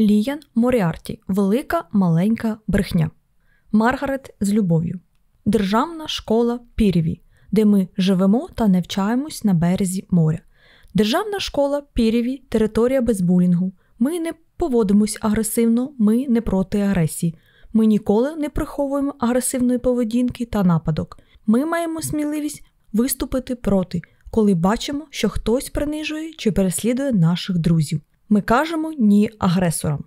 Ліян Моріарті Велика маленька брехня. Маргарет з любов'ю. Державна школа Пірєві, де ми живемо та навчаємось на березі моря. Державна школа Пірєві територія без булінгу. Ми не поводимось агресивно, ми не проти агресії. Ми ніколи не приховуємо агресивної поведінки та нападок. Ми маємо сміливість виступити проти, коли бачимо, що хтось принижує чи переслідує наших друзів. Ми кажемо ні агресорам.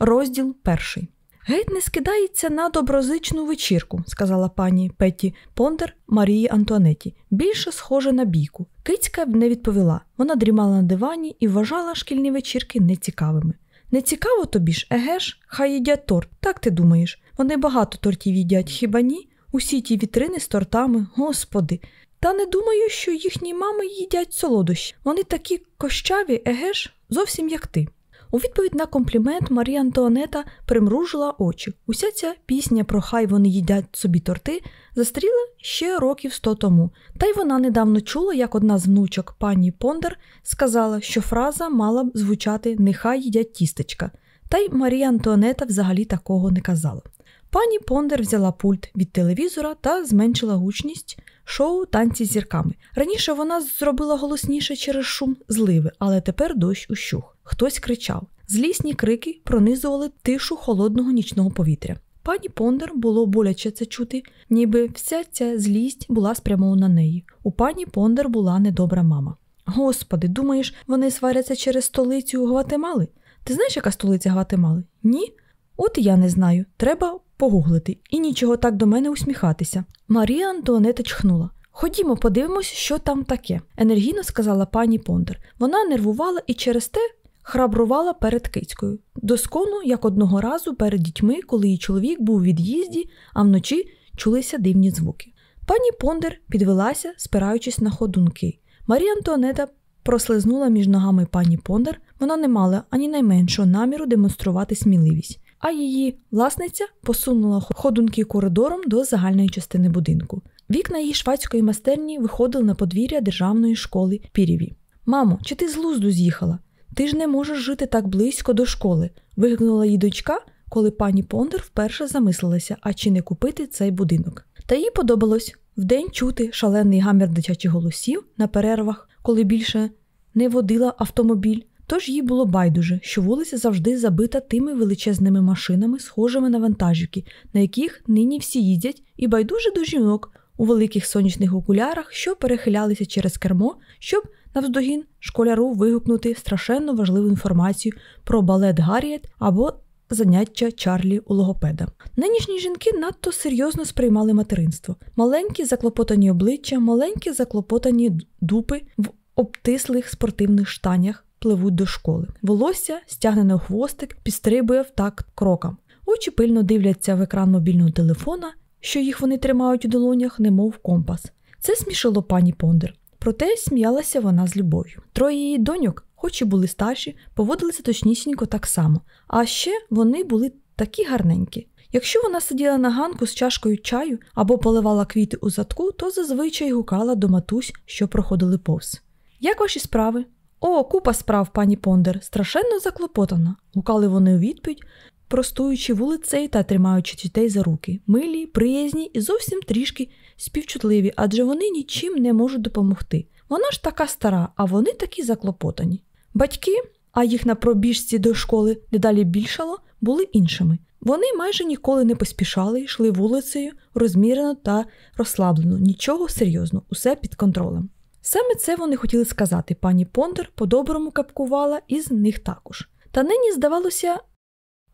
Розділ перший. Геть не скидається на доброчинну вечірку, сказала пані Петті Пондер Марії Антуанеті. Більше схоже на бійку. Кицька не відповіла. Вона дрімала на дивані і вважала шкільні вечірки нецікавими. Не цікаво тобі ж, еге ж, хай їдять торт, так ти думаєш. Вони багато тортів їдять, хіба ні? Усі ті вітрини з тортами, господи. Та не думаю, що їхні мами їдять солодощі. Вони такі кощаві, еге ж, зовсім як ти. У відповідь на комплімент Марія Антуанета примружила очі. Уся ця пісня про хай вони їдять собі торти застаріла ще років сто тому, та й вона недавно чула, як одна з внучок пані Пондер сказала, що фраза мала б звучати Нехай їдять тістечка. Та й Марія Антуанета взагалі такого не казала. Пані Пондер взяла пульт від телевізора та зменшила гучність шоу танці з зірками. Раніше вона зробила голосніше через шум зливи, але тепер дощ ущух. Хтось кричав. Злісні крики пронизували тишу холодного нічного повітря. Пані Пондер було боляче це чути, ніби вся ця злість була спрямована на неї. У пані Пондер була недобра мама. Господи, думаєш, вони сваряться через столицю Гватемали? Ти знаєш, яка столиця Гватемали? Ні? От я не знаю. Треба погуглити і нічого так до мене усміхатися. Марія Антуанета чхнула. Ходімо, подивимось, що там таке, енергійно сказала пані Пондер. Вона нервувала і через те храбрувала перед кицькою, достоту, як одного разу перед дітьми, коли її чоловік був у від'їзді, а вночі чулися дивні звуки. Пані Пондер підвелася, спираючись на ходунки. Марія Антуанета прослизнула між ногами пані Пондер, вона не мала ані найменшого наміру демонструвати сміливість, а її власниця посунула ходунки коридором до загальної частини будинку. Вікна її швацької майстерні виходили на подвір'я державної школи Пірєві. Мамо, чи ти з лузду з'їхала? Ти ж не можеш жити так близько до школи, вигукнула її дочка, коли пані Пондер вперше замислилася, а чи не купити цей будинок. Та їй подобалось вдень чути шалений гамір дитячих голосів на перервах, коли більше не водила автомобіль. Тож їй було байдуже, що вулиця завжди забита тими величезними машинами, схожими на вантажівки, на яких нині всі їздять, і байдуже до жінок у великих сонячних окулярах, що перехилялися через кермо, щоб навздогін школяру вигукнути страшенно важливу інформацію про балет Гарріет або заняття Чарлі у логопеда. Нинішні жінки надто серйозно сприймали материнство, маленькі заклопотані обличчя, маленькі заклопотані дупи в обтислих спортивних штанях. Пливуть до школи. Волосся, стягнене у хвостик, підстрибує в такт крокам. Очі пильно дивляться в екран мобільного телефона, що їх вони тримають у долонях, немов компас. Це смішило пані Пондер. Проте сміялася вона з любов'ю. Троє її доньок, хоч і були старші, поводилися точнісінько так само, а ще вони були такі гарненькі. Якщо вона сиділа на ганку з чашкою чаю або поливала квіти у задку, то зазвичай гукала до матусь, що проходили повз. Як ваші справи? О, купа справ, пані Пондер, страшенно заклопотана, гукали вони у відповідь, простуючи вулицею та тримаючи дітей за руки, милі, приязні і зовсім трішки співчутливі, адже вони нічим не можуть допомогти. Вона ж така стара, а вони такі заклопотані. Батьки, а їх на пробіжці до школи дедалі більшало, були іншими. Вони майже ніколи не поспішали, йшли вулицею розмірено та розслаблено, нічого серйозного, усе під контролем. Саме це вони хотіли сказати, пані Пондер по-доброму капкувала і з них також. Та нині, здавалося,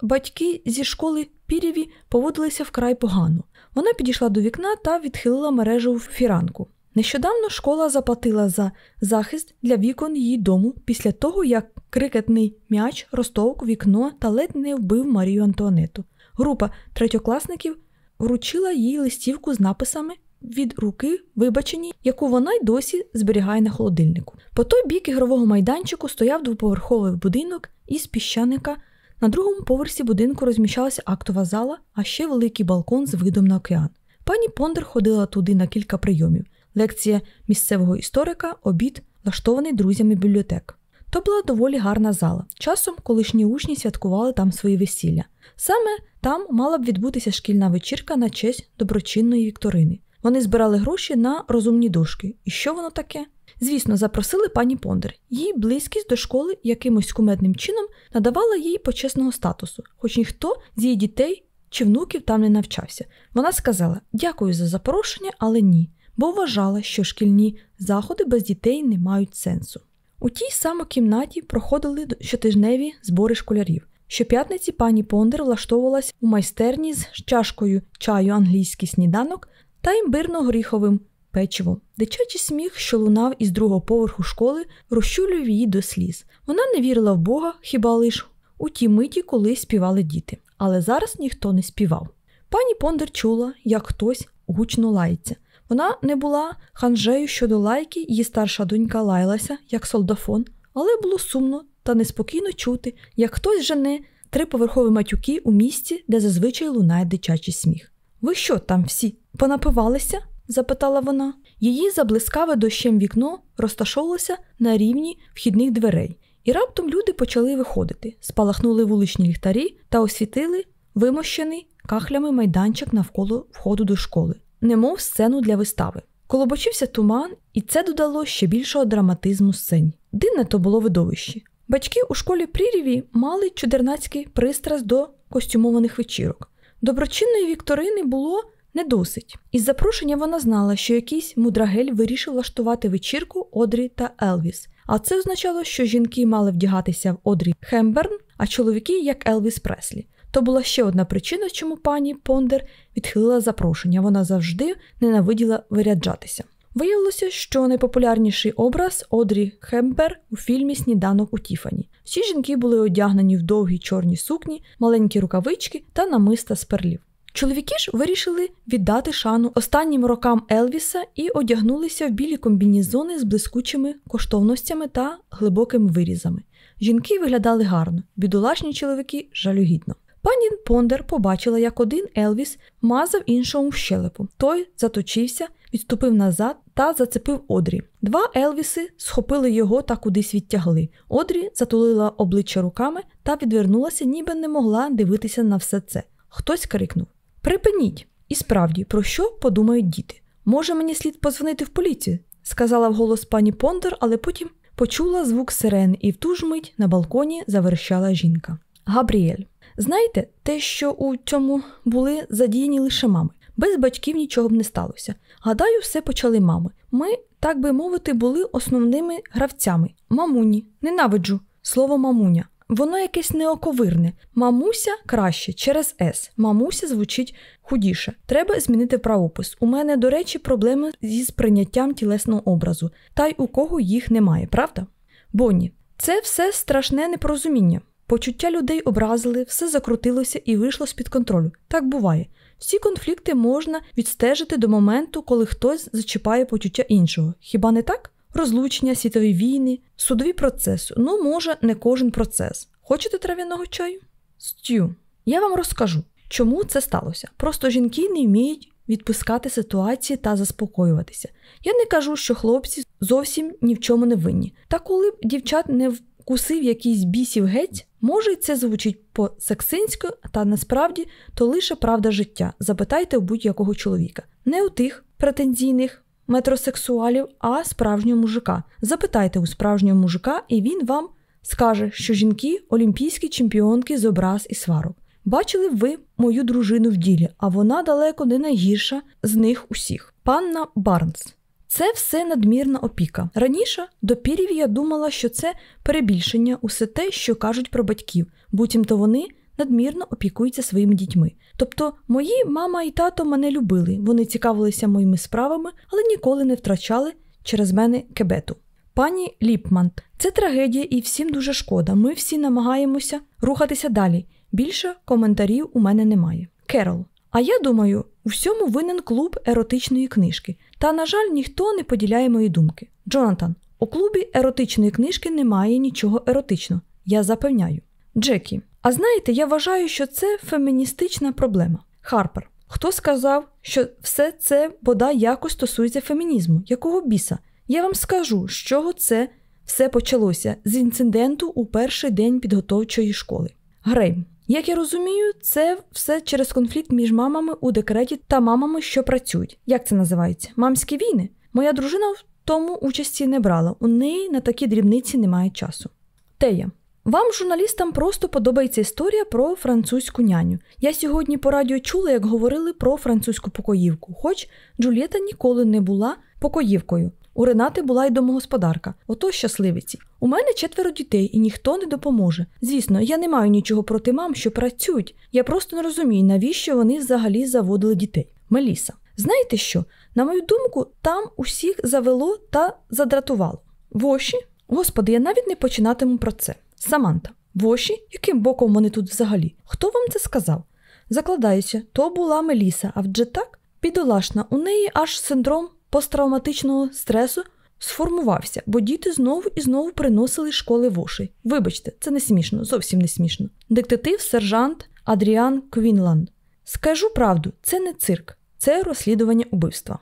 батьки зі школи Пірєві поводилися вкрай погано. Вона підійшла до вікна та відхилила мережу в фіранку. Нещодавно школа заплатила за захист для вікон її дому після того, як крикетний м'яч розтовк вікно та ледь не вбив Марію Антуанету. Група третьокласників вручила їй листівку з написами від руки, вибачені, яку вона й досі зберігає на холодильнику. По той бік ігрового майданчику стояв двоповерховий будинок із піщаника. На другому поверсі будинку розміщалася актова зала, а ще великий балкон з видом на океан. Пані Пондер ходила туди на кілька прийомів: лекція місцевого історика, обід, влаштований друзями бібліотек. То була доволі гарна зала. Часом колишні учні святкували там свої весілля. Саме там мала б відбутися шкільна вечірка на честь доброчинної вікторини. Вони збирали гроші на розумні дошки. І що воно таке? Звісно, запросили пані Пондер. Її близькість до школи якимось кумедним чином надавала їй почесного статусу, хоч ніхто з її дітей чи внуків там не навчався. Вона сказала: Дякую за запрошення, але ні, бо вважала, що шкільні заходи без дітей не мають сенсу. У тій самій кімнаті проходили щотижневі збори школярів. Щоп'ятниці пані Пондер влаштовувалась у майстерні з чашкою чаю англійський сніданок та імбирно-горіховим печивом. Дитячий сміх, що лунав із другого поверху школи, розчулював її до сліз. Вона не вірила в Бога хіба лиш у ті миті, коли співали діти. Але зараз ніхто не співав. Пані Пондер чула, як хтось гучно лається. Вона не була ханжею щодо лайки, її старша донька лаялася, як солдафон, але було сумно та неспокійно чути, як хтось жене триповерхові матюки у місці, де зазвичай лунає дитячий сміх. Ви що там всі понапивалися? запитала вона. Її заблискаве дощем вікно розташовувалося на рівні вхідних дверей, і раптом люди почали виходити, спалахнули вуличні ліхтарі та освітили вимощений кахлями майданчик навколо входу до школи, немов сцену для вистави. Колобочився туман, і це додало ще більшого драматизму сцені. Дивне то було видовище. Батьки у школі Пріріві мали чудернацький пристрасть до костюмованих вечірок. Доброчинної вікторини було не досить. Із запрошення вона знала, що якийсь мудрагель вирішив влаштувати вечірку Одрі та Елвіс. А це означало, що жінки мали вдягатися в Одрі Хепберн, а чоловіки як Елвіс Преслі. То була ще одна причина, чому пані Пондер відхилила запрошення. Вона завжди ненавиділа виряджатися. Виявилося, що найпопулярніший образ Одрі Хепберн у фільмі Сніданок у Тіфані. Всі жінки були одягнені в довгі чорні сукні, маленькі рукавички та намиста з перлів. Чоловіки ж вирішили віддати шану останнім рокам Елвіса і одягнулися в білі комбінізони з блискучими коштовностями та глибокими вирізами. Жінки виглядали гарно, бідолашні чоловіки жалюгідно. Пані Пондер побачила, як один Елвіс мазав іншому в щелепу. Той заточився, відступив назад та зацепив Одрі. Два Елвіси схопили його та кудись відтягли. Одрі затулила обличчя руками та відвернулася, ніби не могла дивитися на все це. Хтось крикнув Припиніть! І справді, про що подумають діти? Може, мені слід позвонити в поліцію? сказала вголос пані Пондер, але потім почула звук сирен, і в ту ж мить на балконі заверщала жінка. Габріель. Знаєте, те, що у цьому були задіяні лише мами. Без батьків нічого б не сталося. Гадаю, все почали мами. Ми, так би мовити, були основними гравцями. Мамуні, ненавиджу слово мамуня. Воно якесь неоковирне. Мамуся краще через С. Мамуся звучить худіше. Треба змінити правопис. У мене, до речі, проблеми зі сприйняттям тілесного образу, та й у кого їх немає, правда? Бонні, це все страшне непорозуміння. Почуття людей образили, все закрутилося і вийшло з-під контролю. Так буває. Всі конфлікти можна відстежити до моменту, коли хтось зачіпає почуття іншого. Хіба не так? Розлучення, світові війни, судові процеси. Ну, може, не кожен процес. Хочете трав'яного чаю? Стю. Я вам розкажу, чому це сталося. Просто жінки не вміють відпускати ситуації та заспокоюватися. Я не кажу, що хлопці зовсім ні в чому не винні. Та коли б дівчат не вкусив якийсь бісів геть, може, це звучить по саксинську, та насправді то лише правда життя. Запитайте у будь-якого чоловіка. Не у тих претензійних метросексуалів, а справжнього мужика. Запитайте у справжнього мужика, і він вам скаже, що жінки олімпійські чемпіонки з образ і сварок. Бачили ви мою дружину в ділі, а вона далеко не найгірша з них усіх. Панна Барнс. Це все надмірна опіка. Раніше до пірів я думала, що це перебільшення, усе те, що кажуть про батьків, буцімто вони надмірно опікуються своїми дітьми. Тобто, мої мама і тато мене любили, вони цікавилися моїми справами, але ніколи не втрачали через мене кебету. Пані Ліпман, це трагедія, і всім дуже шкода. Ми всі намагаємося рухатися далі. Більше коментарів у мене немає. Керол. А я думаю, у всьому винен клуб еротичної книжки. Та, на жаль, ніхто не поділяє мої думки. Джонатан, у клубі еротичної книжки немає нічого еротичного. Я запевняю. Джекі, а знаєте, я вважаю, що це феміністична проблема. Харпер, хто сказав, що все це бодай якось стосується фемінізму? Якого біса? Я вам скажу, з чого це Все почалося з інциденту у перший день підготовчої школи. Грейм. Як я розумію, це все через конфлікт між мамами у декреті та мамами, що працюють. Як це називається? Мамські війни? Моя дружина в тому участі не брала. У неї на такі дрібниці немає часу. Тея. Вам, журналістам, просто подобається історія про французьку няню. Я сьогодні по радіо чула, як говорили про французьку покоївку, хоч Джульєта ніколи не була покоївкою. У Ренати була й домогосподарка, ото щасливиці. У мене четверо дітей і ніхто не допоможе. Звісно, я не маю нічого проти мам, що працюють. Я просто не розумію, навіщо вони взагалі заводили дітей. Меліса. Знаєте що? На мою думку, там усіх завело та задратувало. Воші? Господи, я навіть не починатиму про це. Саманта. Воші? Яким боком вони тут взагалі? Хто вам це сказав? Закладаюся, то була Меліса, а вже так? Бідолашна, у неї аж синдром посттравматичного стресу сформувався, бо діти знову і знову приносили школи воші. Вибачте, це не смішно, зовсім не смішно. Детектив сержант Адріан Квінланд. Скажу правду, це не цирк, це розслідування убивства.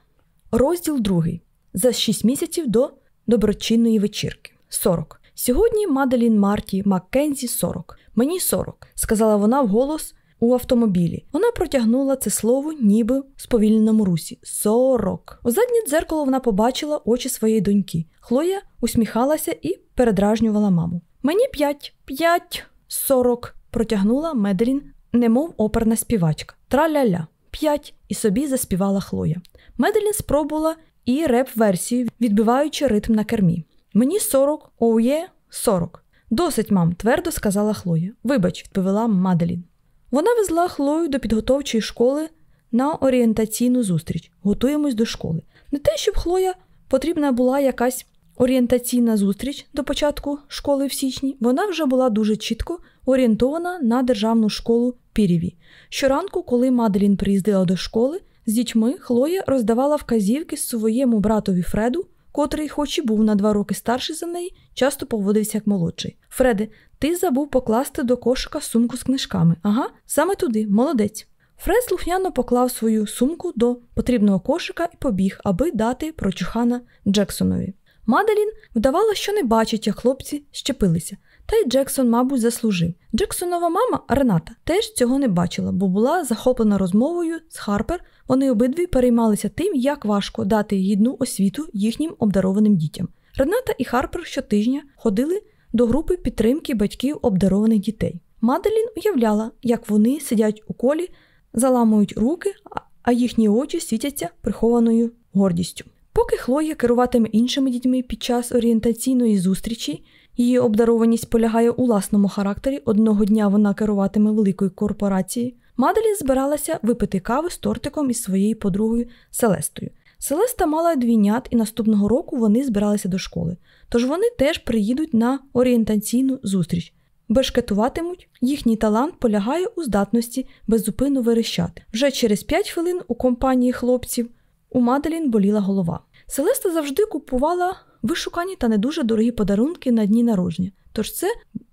Розділ другий. За 6 місяців до доброчинної вечірки. 40. Сьогодні Маделін Марті Маккензі 40. Мені 40, сказала вона вголос у автомобілі. Вона протягнула це слово, ніби в сповільненому русі. Сорок. У заднє дзеркало вона побачила очі своєї доньки. Хлоя усміхалася і передражнювала маму. Мені п'ять, п'ять, сорок, протягнула Меделін, немов оперна співачка. Траля-ля, п'ять, і собі заспівала Хлоя. Меделін спробувала і реп-версію, відбиваючи ритм на кермі. Мені сорок, оує, сорок. Досить, мам, твердо сказала Хлоя. Вибач, відповіла Маделін. Вона везла Хлою до підготовчої школи на орієнтаційну зустріч. Готуємось до школи. Не те, щоб Хлоя потрібна була якась орієнтаційна зустріч до початку школи в січні, вона вже була дуже чітко орієнтована на державну школу Піріві. Щоранку, коли Маделін приїздила до школи, з дітьми Хлоя роздавала вказівки своєму братові Фреду, котрий, хоч і був на два роки старший за неї, часто поводився як молодший. Фреде, ти забув покласти до кошика сумку з книжками. Ага, саме туди, молодець. Фред слухняно поклав свою сумку до потрібного кошика і побіг, аби дати прочухана Джексонові. Маделін вдавала, що не бачить, як хлопці щепилися. Та й Джексон, мабуть, заслужив. Джексонова мама Рената теж цього не бачила, бо була захоплена розмовою з Харпер. Вони обидві переймалися тим, як важко дати гідну освіту їхнім обдарованим дітям. Рената і Харпер щотижня ходили до групи підтримки батьків обдарованих дітей. Маделін уявляла, як вони сидять у колі, заламують руки, а їхні очі світяться прихованою гордістю. Поки Хлоя керуватиме іншими дітьми під час орієнтаційної зустрічі, її обдарованість полягає у власному характері. Одного дня вона керуватиме великою корпорацією. Маделін збиралася випити кави з тортиком із своєю подругою Селестою. Селеста мала двійнят, і наступного року вони збиралися до школи. Тож вони теж приїдуть на орієнтаційну зустріч. Бешкетуватимуть, їхній талант полягає у здатності беззупинно верещати. Вже через 5 хвилин у компанії хлопців у Маделін боліла голова. Селеста завжди купувала вишукані та не дуже дорогі подарунки на дні народження, тож це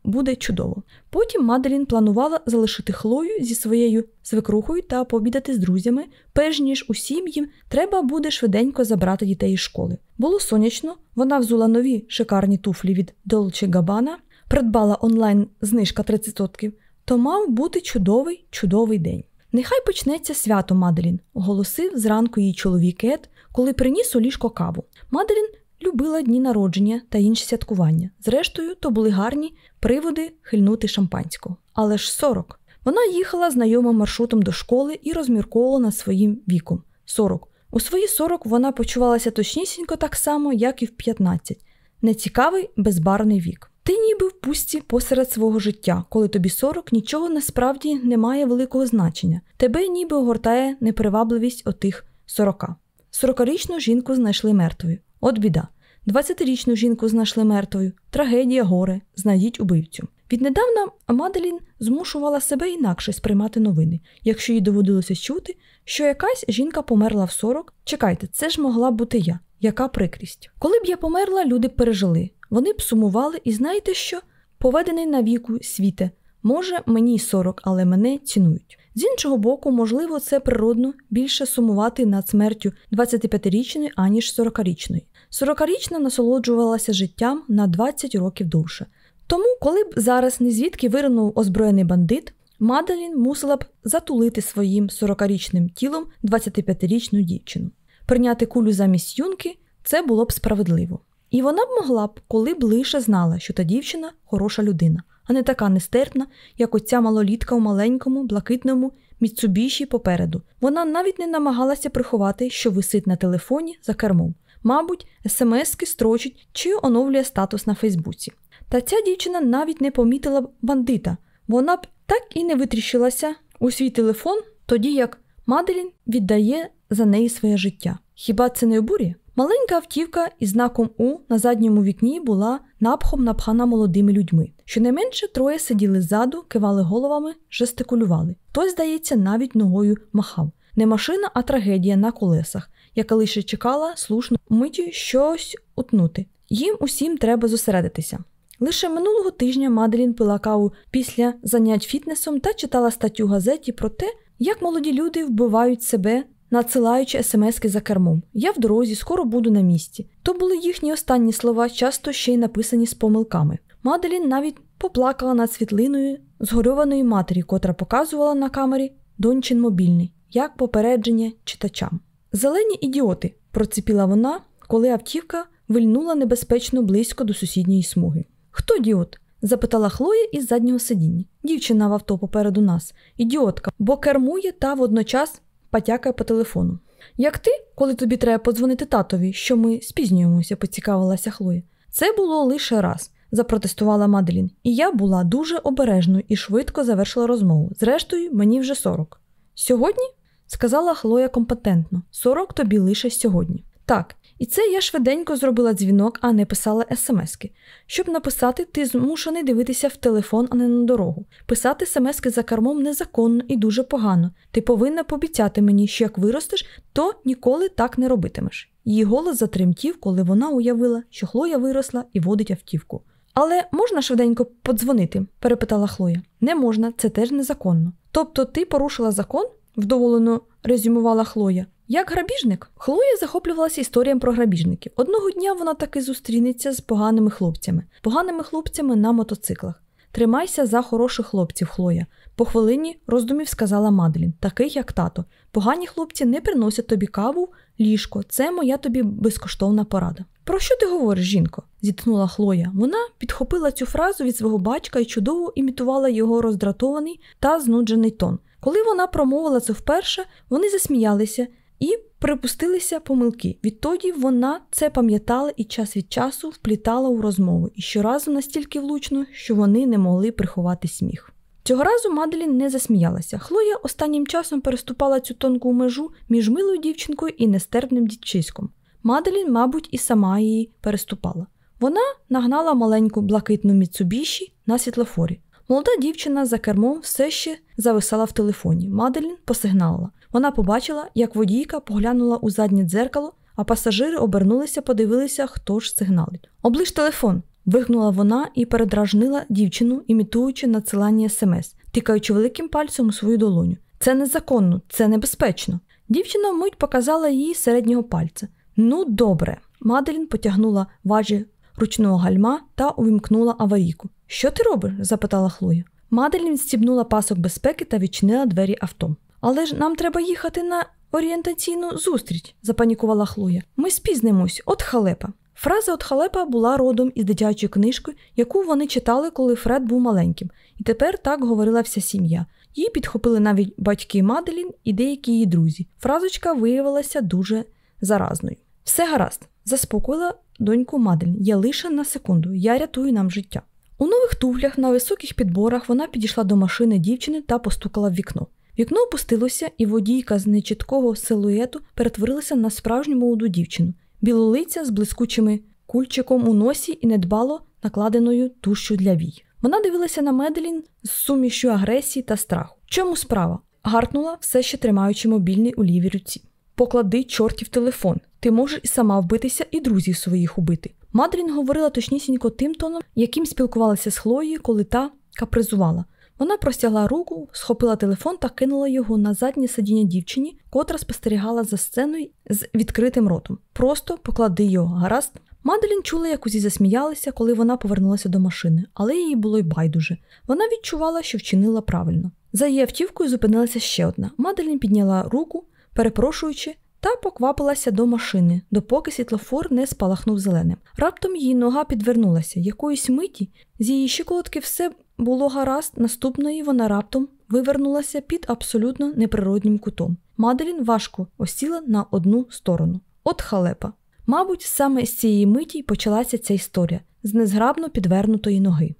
буде чудово. Потім Маделін планувала залишити Хлою зі своєю свекрухою та пообідати з друзями, перш ніж усім їм треба буде швиденько забрати дітей із школи. Було сонячно, вона взула нові шикарні туфлі від Dolce Gabbana, придбала онлайн знижка 30%, то мав бути чудовий, чудовий день. Нехай почнеться свято Маделін, оголосив зранку її чоловік Ед, коли приніс у ліжко каву. Маделін любила дні народження та інші святкування. Зрештою, то були гарні приводи хильнути шампанського. Але ж 40. Вона їхала знайомим маршрутом до школи і розмірковувала над своїм віком 40. У свої 40 вона почувалася точнісінько так само, як і в 15. Нецікавий, безбарний вік. Ти ніби в пусті посеред свого життя, коли тобі 40, нічого насправді не має великого значення. Тебе ніби огортає непривабливість отих 40. Сорокарічну жінку знайшли мертвою. От біда. 20-річну жінку знайшли мертвою. Трагедія, горе, знайдіть убивцю. Віднедавна Маделін змушувала себе інакше сприймати новини, якщо їй доводилося чути, що якась жінка померла в 40. Чекайте, це ж могла бути я. Яка прикрість? Коли б я померла, люди б пережили. Вони б сумували, і знаєте що? Поведений на віку світе, Може, мені 40, але мене цінують. З іншого боку, можливо, це природно більше сумувати над смертю 25-річної, аніж 40-річної. 40-річна насолоджувалася життям на 20 років довше. Тому, коли б зараз не звідки виринув озброєний бандит, Маделін мусила б затулити своїм 40-річним тілом 25-річну дівчину. Прийняти кулю замість юнки це було б справедливо. І вона б могла б, коли б лише знала, що та дівчина хороша людина, а не така нестерпна, як оця малолітка у маленькому, блакитному міцубіші попереду. Вона навіть не намагалася приховати, що висить на телефоні за кермом. Мабуть, смски строчить чи оновлює статус на Фейсбуці. Та ця дівчина навіть не помітила б бандита. Вона б так і не витріщилася у свій телефон, тоді як Маделін віддає за неї своє життя. Хіба це не обурює? Маленька автівка із знаком У на задньому вікні була напхом напхана молодими людьми. Щонайменше троє сиділи ззаду, кивали головами, жестикулювали. Хтось, здається, навіть ногою махав. Не машина, а трагедія на колесах, яка лише чекала слушно миті щось утнути. Їм усім треба зосередитися. Лише минулого тижня Маделін пила каву після занять фітнесом та читала статтю газеті про те, як молоді люди вбивають себе, надсилаючи смски за кермом. Я в дорозі, скоро буду на місці. То були їхні останні слова, часто ще й написані з помилками. Маделін навіть поплакала над світлиною згорьованої матері, котра показувала на камері дончин мобільний, як попередження читачам. Зелені ідіоти, проціпіла вона, коли автівка вильнула небезпечно близько до сусідньої смуги. Хто ідіот? запитала Хлоя із заднього сидіння. Дівчина в авто попереду нас, ідіотка, бо кермує та водночас потякає по телефону. Як ти, коли тобі треба подзвонити татові, що ми спізнюємося, поцікавилася Хлоя. Це було лише раз, запротестувала Маделін, і я була дуже обережною і швидко завершила розмову. Зрештою, мені вже сорок. Сьогодні? сказала Хлоя компетентно, сорок тобі лише сьогодні. Так, і це я швиденько зробила дзвінок, а не писала смски. Щоб написати, ти змушений дивитися в телефон, а не на дорогу. Писати смски за кермом незаконно і дуже погано. Ти повинна пообіцяти мені, що як виростеш, то ніколи так не робитимеш. Її голос затремтів, коли вона уявила, що Хлоя виросла і водить автівку. Але можна швиденько подзвонити? перепитала Хлоя. Не можна, це теж незаконно. Тобто ти порушила закон? вдоволено резюмувала Хлоя. Як грабіжник, Хлоя захоплювалася історіям про грабіжників. Одного дня вона таки зустрінеться з поганими хлопцями, поганими хлопцями на мотоциклах. Тримайся за хороших хлопців, Хлоя. По хвилині роздумів сказала Маделін, таких як тато. Погані хлопці не приносять тобі каву, ліжко, це моя тобі безкоштовна порада. Про що ти говориш, жінко? зітхнула Хлоя. Вона підхопила цю фразу від свого батька і чудово імітувала його роздратований та знуджений тон. Коли вона промовила це вперше, вони засміялися і припустилися помилки. Відтоді вона це пам'ятала і час від часу вплітала у розмову, і щоразу настільки влучно, що вони не могли приховати сміх. Цього разу Маделін не засміялася. Хлоя останнім часом переступала цю тонку межу між милою дівчинкою і нестерпним дівчиськом. Маделін, мабуть, і сама її переступала. Вона нагнала маленьку блакитну Міцубіші на світлофорі. Молода дівчина за кермом все ще зависала в телефоні. Маделін посигналила. Вона побачила, як водійка поглянула у заднє дзеркало, а пасажири обернулися, подивилися, хто ж сигналить. Оближ телефон. вигнула вона і передражнила дівчину, імітуючи надсилання смс, тикаючи великим пальцем у свою долоню. Це незаконно, це небезпечно. Дівчина мить показала їй середнього пальця. Ну, добре. Маделін потягнула важі ручного гальма та увімкнула аварійку. Що ти робиш? запитала Хлоя. Маделін стібнула пасок безпеки та відчинила двері авто. Але ж нам треба їхати на орієнтаційну зустріч, запанікувала Хлоя. Ми спізнимось, от халепа. Фраза от халепа була родом із дитячої книжки, яку вони читали, коли Фред був маленьким, і тепер так говорила вся сім'я. Її підхопили навіть батьки Маделін і деякі її друзі. Фразочка виявилася дуже заразною. Все гаразд, заспокоїла доньку Маделін. Я лише на секунду, я рятую нам життя. У нових туфлях на високих підборах вона підійшла до машини дівчини та постукала в вікно. Вікно опустилося, і водійка з нечіткого силуету перетворилася на справжню молоду дівчину, білолиця з блискучими кульчиком у носі і недбало накладеною тушчю для вій. Вона дивилася на Меделін з сумішю агресії та страху. Чому справа? Гаркнула, все ще тримаючи мобільний у лівій руці. Поклади чортів телефон. Ти можеш і сама вбитися, і друзів своїх убити. Мадрін говорила точнісінько тим тоном, яким спілкувалася з Хлоєю, коли та капризувала. Вона простягла руку, схопила телефон та кинула його на заднє сидіння дівчині, котра спостерігала за сценою з відкритим ротом. Просто поклади його, гаразд. Маделін чула, як усі засміялися, коли вона повернулася до машини, але їй було й байдуже. Вона відчувала, що вчинила правильно. За її автівкою зупинилася ще одна. Маделін підняла руку, перепрошуючи, та поквапилася до машини, допоки світлофор не спалахнув зеленим. Раптом її нога підвернулася. Якоїсь миті з її щиколотки все було гаразд, наступної вона раптом вивернулася під абсолютно неприроднім кутом. Маделін важко осіла на одну сторону. От халепа. Мабуть, саме з цієї миті й почалася ця історія з незграбно підвернутої ноги.